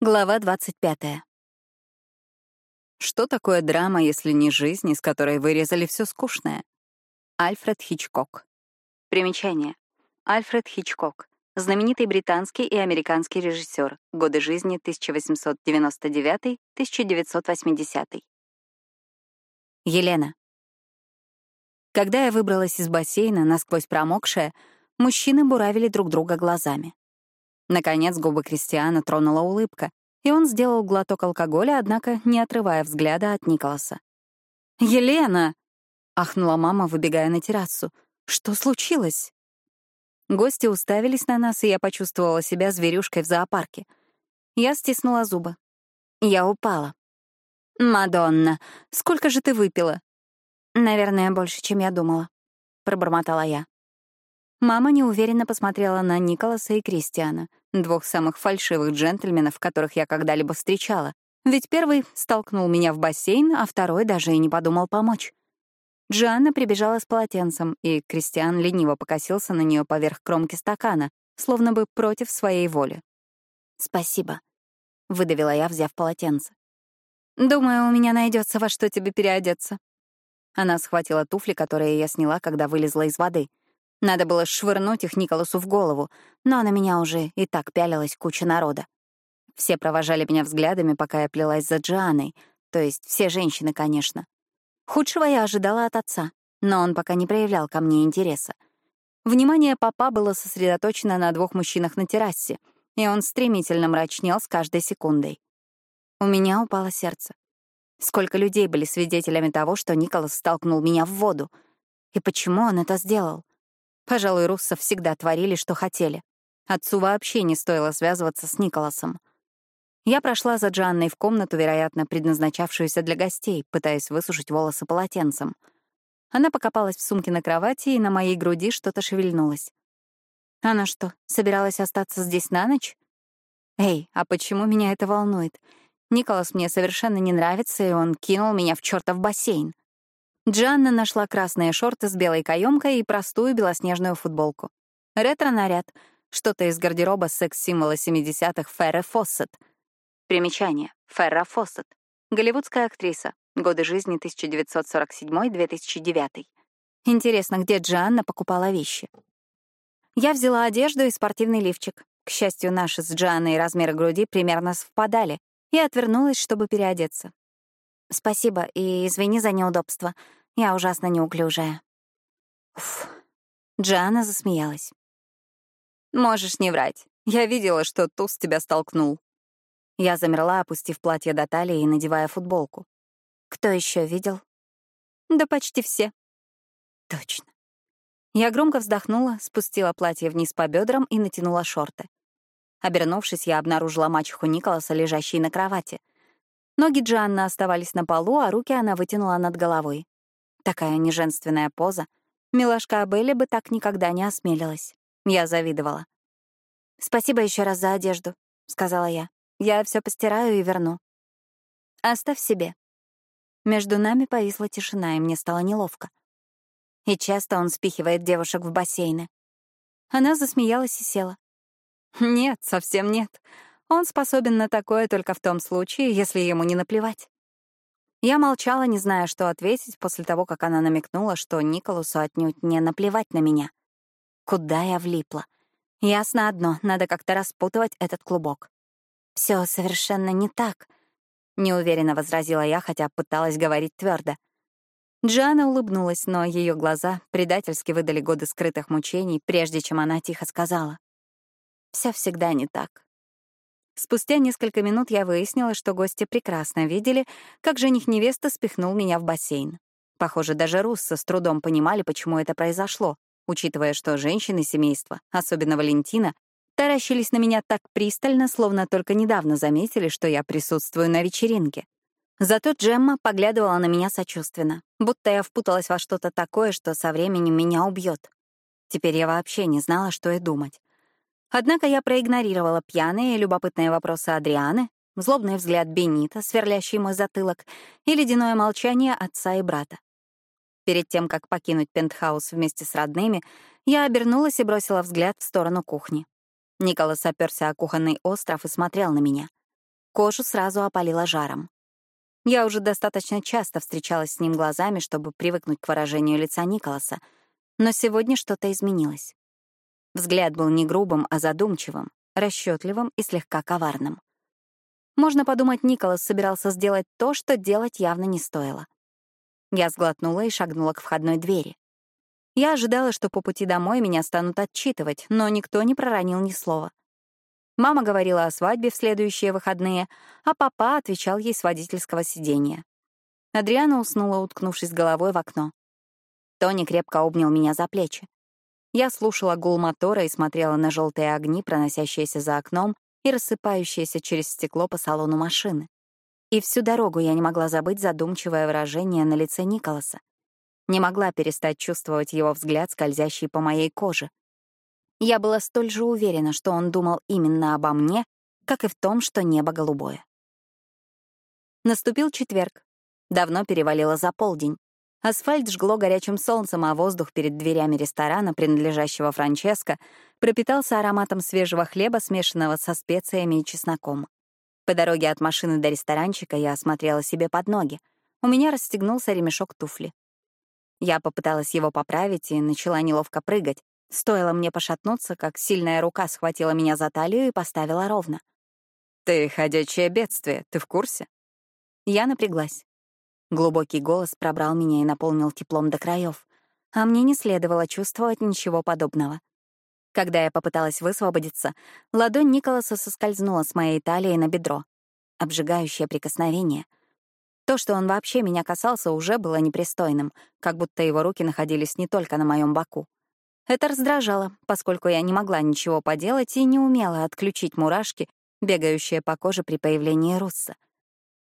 Глава 25. Что такое драма, если не жизнь, из которой вырезали все скучное? Альфред Хичкок. Примечание. Альфред Хичкок. Знаменитый британский и американский режиссер. Годы жизни 1899-1980. Елена. Когда я выбралась из бассейна, насквозь промокшая, мужчины буравили друг друга глазами. Наконец губы Кристиана тронула улыбка, и он сделал глоток алкоголя, однако не отрывая взгляда от Николаса. «Елена!» — ахнула мама, выбегая на террасу. «Что случилось?» Гости уставились на нас, и я почувствовала себя зверюшкой в зоопарке. Я стиснула зубы. Я упала. «Мадонна, сколько же ты выпила?» «Наверное, больше, чем я думала», — пробормотала я. Мама неуверенно посмотрела на Николаса и Кристиана, двух самых фальшивых джентльменов, которых я когда-либо встречала. Ведь первый столкнул меня в бассейн, а второй даже и не подумал помочь. Джанна прибежала с полотенцем, и Кристиан лениво покосился на нее поверх кромки стакана, словно бы против своей воли. «Спасибо», — выдавила я, взяв полотенце. «Думаю, у меня найдется во что тебе переодеться». Она схватила туфли, которые я сняла, когда вылезла из воды — надо было швырнуть их Николасу в голову, но на меня уже и так пялилась куча народа. Все провожали меня взглядами, пока я плелась за Джианой, то есть все женщины, конечно. Худшего я ожидала от отца, но он пока не проявлял ко мне интереса. Внимание папа было сосредоточено на двух мужчинах на террасе, и он стремительно мрачнел с каждой секундой. У меня упало сердце. Сколько людей были свидетелями того, что Николас столкнул меня в воду? И почему он это сделал? Пожалуй, Руссо всегда творили, что хотели. Отцу вообще не стоило связываться с Николасом. Я прошла за Джанной в комнату, вероятно, предназначавшуюся для гостей, пытаясь высушить волосы полотенцем. Она покопалась в сумке на кровати, и на моей груди что-то шевельнулось. Она что, собиралась остаться здесь на ночь? Эй, а почему меня это волнует? Николас мне совершенно не нравится, и он кинул меня в чертов бассейн. Джанна нашла красные шорты с белой каемкой и простую белоснежную футболку. Ретро-наряд. Что-то из гардероба секс-символа 70-х Ферре Фоссет. Примечание. Ферра Фоссет. Голливудская актриса. Годы жизни 1947-2009. Интересно, где Джанна покупала вещи? Я взяла одежду и спортивный лифчик. К счастью, наши с Джанной размеры груди примерно совпадали, и отвернулась, чтобы переодеться. «Спасибо и извини за неудобство. Я ужасно неуклюжая. Уф. Джана засмеялась. Можешь не врать. Я видела, что туз тебя столкнул. Я замерла, опустив платье до талии и надевая футболку. Кто еще видел? Да почти все. Точно. Я громко вздохнула, спустила платье вниз по бедрам и натянула шорты. Обернувшись, я обнаружила мачеху Николаса, лежащей на кровати. Ноги Джанны оставались на полу, а руки она вытянула над головой. Такая неженственная поза. Милашка Абелли бы так никогда не осмелилась. Я завидовала. «Спасибо еще раз за одежду», — сказала я. «Я все постираю и верну». «Оставь себе». Между нами повисла тишина, и мне стало неловко. И часто он спихивает девушек в бассейны. Она засмеялась и села. «Нет, совсем нет. Он способен на такое только в том случае, если ему не наплевать». Я молчала, не зная, что ответить после того, как она намекнула, что Николасу отнюдь не наплевать на меня. Куда я влипла? Ясно одно, надо как-то распутывать этот клубок. Все совершенно не так, — неуверенно возразила я, хотя пыталась говорить твердо. Джана улыбнулась, но ее глаза предательски выдали годы скрытых мучений, прежде чем она тихо сказала. Все всегда не так. Спустя несколько минут я выяснила, что гости прекрасно видели, как жених невесты спихнул меня в бассейн. Похоже, даже Руссо с трудом понимали, почему это произошло, учитывая, что женщины семейства, особенно Валентина, таращились на меня так пристально, словно только недавно заметили, что я присутствую на вечеринке. Зато Джемма поглядывала на меня сочувственно, будто я впуталась во что-то такое, что со временем меня убьет. Теперь я вообще не знала, что и думать. Однако я проигнорировала пьяные и любопытные вопросы Адрианы, злобный взгляд Бенита, сверлящий мой затылок, и ледяное молчание отца и брата. Перед тем, как покинуть пентхаус вместе с родными, я обернулась и бросила взгляд в сторону кухни. Николас оперся о кухонный остров и смотрел на меня. Кожу сразу опалило жаром. Я уже достаточно часто встречалась с ним глазами, чтобы привыкнуть к выражению лица Николаса, но сегодня что-то изменилось. Взгляд был не грубым, а задумчивым, расчетливым и слегка коварным. Можно подумать, Николас собирался сделать то, что делать явно не стоило. Я сглотнула и шагнула к входной двери. Я ожидала, что по пути домой меня станут отчитывать, но никто не проронил ни слова. Мама говорила о свадьбе в следующие выходные, а папа отвечал ей с водительского сиденья. Адриана уснула, уткнувшись головой в окно. Тони крепко обнял меня за плечи. Я слушала гул мотора и смотрела на желтые огни, проносящиеся за окном и рассыпающиеся через стекло по салону машины. И всю дорогу я не могла забыть задумчивое выражение на лице Николаса. Не могла перестать чувствовать его взгляд, скользящий по моей коже. Я была столь же уверена, что он думал именно обо мне, как и в том, что небо голубое. Наступил четверг. Давно перевалило за полдень. Асфальт жгло горячим солнцем, а воздух перед дверями ресторана, принадлежащего Франческо, пропитался ароматом свежего хлеба, смешанного со специями и чесноком. По дороге от машины до ресторанчика я осмотрела себе под ноги. У меня расстегнулся ремешок туфли. Я попыталась его поправить и начала неловко прыгать, Стоило мне пошатнуться, как сильная рука схватила меня за талию и поставила ровно. «Ты ходячее бедствие, ты в курсе?» Я напряглась. Глубокий голос пробрал меня и наполнил теплом до краев, а мне не следовало чувствовать ничего подобного. Когда я попыталась высвободиться, ладонь Николаса соскользнула с моей талии на бедро. Обжигающее прикосновение. То, что он вообще меня касался, уже было непристойным, как будто его руки находились не только на моем боку. Это раздражало, поскольку я не могла ничего поделать и не умела отключить мурашки, бегающие по коже при появлении Русса.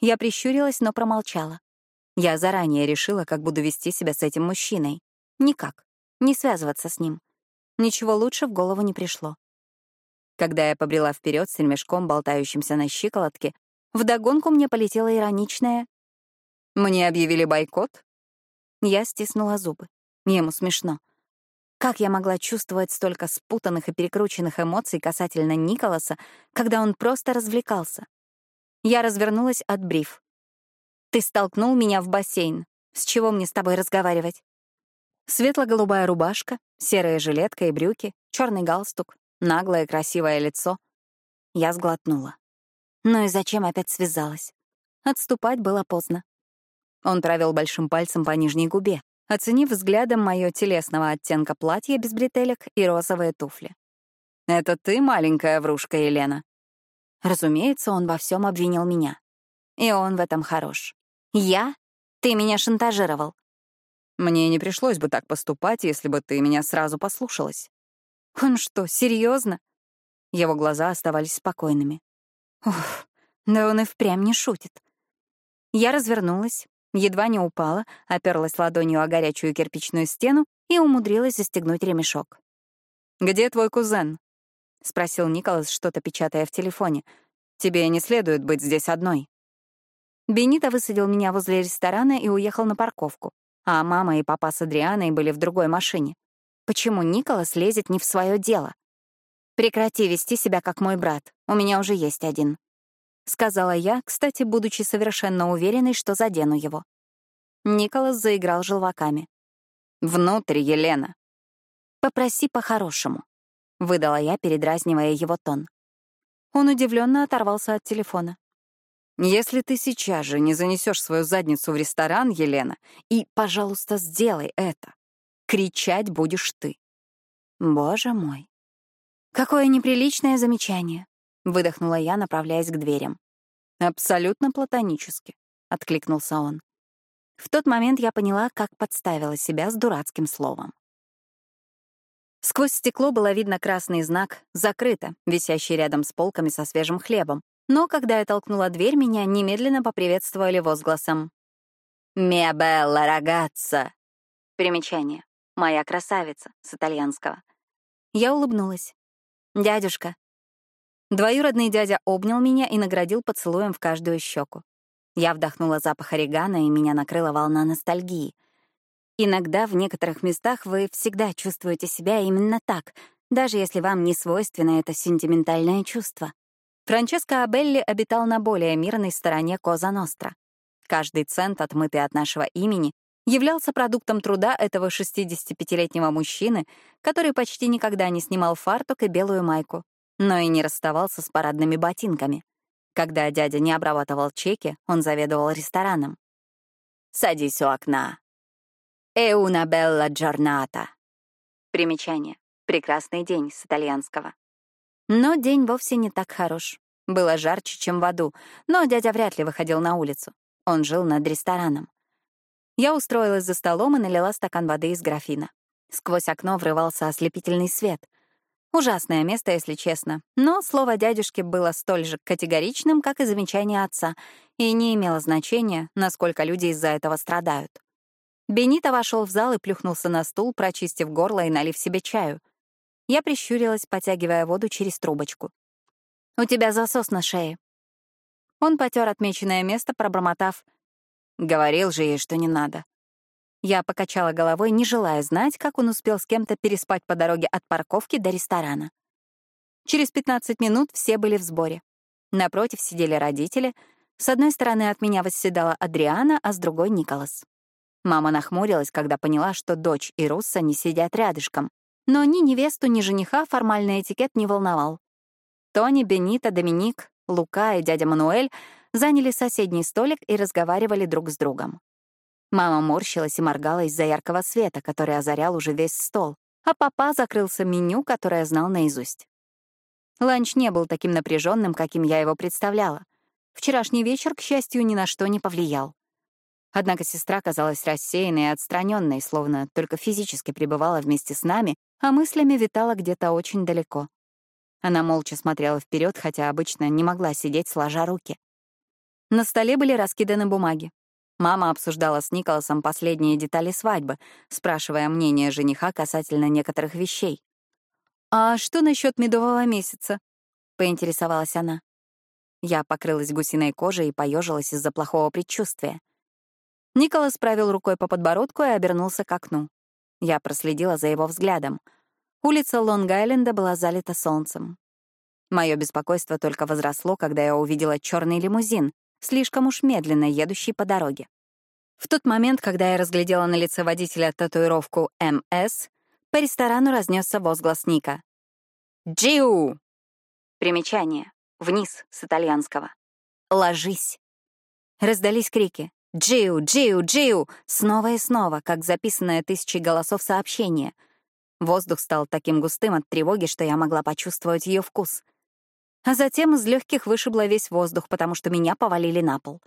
Я прищурилась, но промолчала. Я заранее решила, как буду вести себя с этим мужчиной. Никак. Не связываться с ним. Ничего лучше в голову не пришло. Когда я побрела вперед с ремешком, болтающимся на щиколотке, вдогонку мне полетело ироничное «Мне объявили бойкот?» Я стиснула зубы. Ему смешно. Как я могла чувствовать столько спутанных и перекрученных эмоций касательно Николаса, когда он просто развлекался? Я развернулась от бриф. «Ты столкнул меня в бассейн. С чего мне с тобой разговаривать?» Светло-голубая рубашка, серая жилетка и брюки, черный галстук, наглое красивое лицо. Я сглотнула. Ну и зачем опять связалась? Отступать было поздно. Он провел большим пальцем по нижней губе, оценив взглядом мое телесного оттенка платье без бретелек и розовые туфли. «Это ты, маленькая врушка Елена?» Разумеется, он во всем обвинил меня. И он в этом хорош. «Я? Ты меня шантажировал». «Мне не пришлось бы так поступать, если бы ты меня сразу послушалась». «Он что, серьезно? Его глаза оставались спокойными. Уф, да он и впрямь не шутит. Я развернулась, Едва не упала, оперлась ладонью о горячую кирпичную стену и умудрилась застегнуть ремешок. «Где твой кузен?» — спросил Николас, что-то печатая в телефоне. «Тебе не следует быть здесь одной». Бенита высадил меня возле ресторана и уехал на парковку, а мама и папа с Адрианой были в другой машине. Почему Николас лезет не в свое дело? Прекрати вести себя как мой брат, у меня уже есть один. — сказала я, кстати, будучи совершенно уверенной, что задену его. Николас заиграл желваками. «Внутрь, Елена». «Попроси по-хорошему», — выдала я, передразнивая его тон. Он удивленно оторвался от телефона. «Если ты сейчас же не занесешь свою задницу в ресторан, Елена, и, пожалуйста, сделай это, кричать будешь ты». Боже мой. Какое неприличное замечание. Выдохнула я, направляясь к дверям. «Абсолютно платонически», — откликнулся он. В тот момент я поняла, как подставила себя с дурацким словом. Сквозь стекло было видно красный знак «Закрыто», висящий рядом с полками со свежим хлебом. Но когда я толкнула дверь, меня немедленно поприветствовали возгласом. «Мия рагazza!» Примечание. «Моя красавица» с итальянского. Я улыбнулась. «Дядюшка, Двоюродный дядя обнял меня и наградил поцелуем в каждую щеку. Я вдохнула запах орегано, и меня накрыла волна ностальгии. Иногда в некоторых местах вы всегда чувствуете себя именно так, даже если вам не свойственно это сентиментальное чувство. Франческо Абелли обитал на более мирной стороне Коза Ностра. Каждый цент, отмытый от нашего имени, являлся продуктом труда этого 65-летнего мужчины, который почти никогда не снимал фартук и белую майку, но и не расставался с парадными ботинками. Когда дядя не обрабатывал чеки, он заведовал рестораном. «Садись у окна». «È una bella giornata». Примечание. «Прекрасный день» с итальянского. Но день вовсе не так хорош. Было жарче, чем в аду, но дядя вряд ли выходил на улицу. Он жил над рестораном. Я устроилась за столом и налила стакан воды из графина. Сквозь окно врывался ослепительный свет. Ужасное место, если честно, но слово дядюшки было столь же категоричным, как и замечание отца, и не имело значения, насколько люди из-за этого страдают. Бенито вошел в зал и плюхнулся на стул, прочистив горло и налив себе чаю — я прищурилась, потягивая воду через трубочку. «У тебя засос на шее». Он потер отмеченное место, пробормотав. «Говорил же ей, что не надо». Я покачала головой, не желая знать, как он успел с кем-то переспать по дороге от парковки до ресторана. Через 15 минут все были в сборе. Напротив сидели родители. С одной стороны от меня восседала Адриана, а с другой — Николас. Мама нахмурилась, когда поняла, что дочь и Русса не сидят рядышком. Но ни невесту, ни жениха формальный этикет не волновал. Тони, Бенита, Доминик, Лука и дядя Мануэль заняли соседний столик и разговаривали друг с другом. Мама морщилась и моргала из-за яркого света, который озарял уже весь стол, а папа закрылся меню, которое знал наизусть. Ланч не был таким напряженным, каким я его представляла. Вчерашний вечер, к счастью, ни на что не повлиял. Однако сестра казалась рассеянной и отстраненной, словно только физически пребывала вместе с нами, а мыслями витала где-то очень далеко. Она молча смотрела вперед, хотя обычно не могла сидеть, сложа руки. На столе были раскиданы бумаги. Мама обсуждала с Николасом последние детали свадьбы, спрашивая мнение жениха касательно некоторых вещей. «А что насчет медового месяца?» — поинтересовалась она. Я покрылась гусиной кожей и поежилась из-за плохого предчувствия. Николас правил рукой по подбородку и обернулся к окну. Я проследила за его взглядом. Улица Лонг-Айленда была залита солнцем. Мое беспокойство только возросло, когда я увидела черный лимузин, слишком уж медленно едущий по дороге. В тот момент, когда я разглядела на лице водителя татуировку «МС», по ресторану разнесся возглас Ника. «Джиу!» Примечание. Вниз с итальянского. «Ложись!» Раздались крики. «Джиу! Джиу! Джиу!» снова и снова, как записанное тысячей голосов сообщение. Воздух стал таким густым от тревоги, что я могла почувствовать ее вкус. А затем из легких вышибло весь воздух, потому что меня повалили на пол.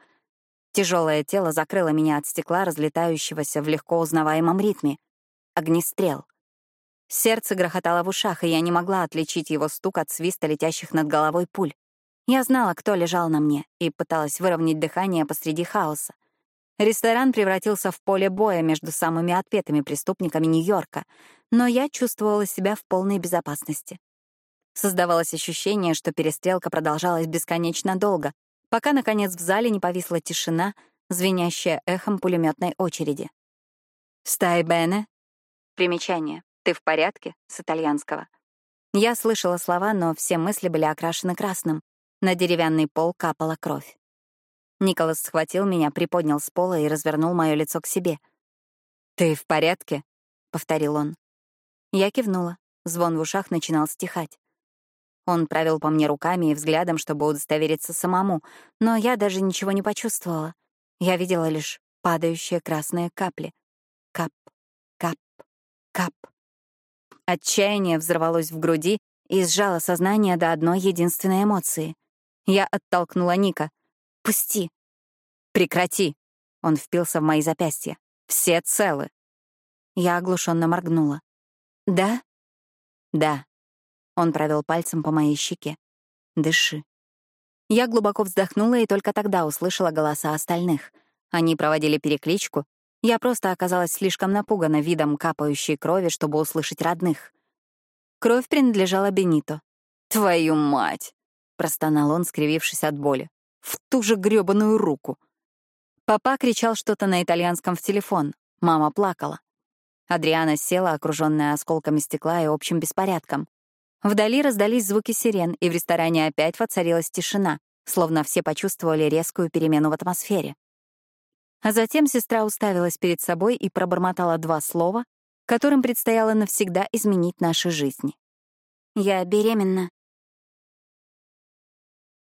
Тяжелое тело закрыло меня от стекла, разлетающегося в легко узнаваемом ритме. Огнестрел. Сердце грохотало в ушах, и я не могла отличить его стук от свиста летящих над головой пуль. Я знала, кто лежал на мне, и пыталась выровнять дыхание посреди хаоса. Ресторан превратился в поле боя между самыми отпетыми преступниками Нью-Йорка, но я чувствовала себя в полной безопасности. Создавалось ощущение, что перестрелка продолжалась бесконечно долго, пока, наконец, в зале не повисла тишина, звенящая эхом пулеметной очереди. «Стай, Бене?» Примечание. «Ты в порядке?» с итальянского. Я слышала слова, но все мысли были окрашены красным. На деревянный пол капала кровь. Николас схватил меня, приподнял с пола и развернул мое лицо к себе. «Ты в порядке?» — повторил он. Я кивнула. Звон в ушах начинал стихать. Он провел по мне руками и взглядом, чтобы удостовериться самому, но я даже ничего не почувствовала. Я видела лишь падающие красные капли. Кап, кап, кап. Отчаяние взорвалось в груди и сжало сознание до одной единственной эмоции. Я оттолкнула Ника. «Пусти!» «Прекрати!» Он впился в мои запястья. «Все целы!» Я оглушенно моргнула. «Да?» «Да». Он провел пальцем по моей щеке. «Дыши». Я глубоко вздохнула и только тогда услышала голоса остальных. Они проводили перекличку. Я просто оказалась слишком напугана видом капающей крови, чтобы услышать родных. Кровь принадлежала Бенито. «Твою мать!» — простонал он, скривившись от боли в ту же грёбаную руку. Папа кричал что-то на итальянском в телефон. Мама плакала. Адриана села, окруженная осколками стекла и общим беспорядком. Вдали раздались звуки сирен, и в ресторане опять воцарилась тишина, словно все почувствовали резкую перемену в атмосфере. А затем сестра уставилась перед собой и пробормотала два слова, которым предстояло навсегда изменить наши жизни. «Я беременна».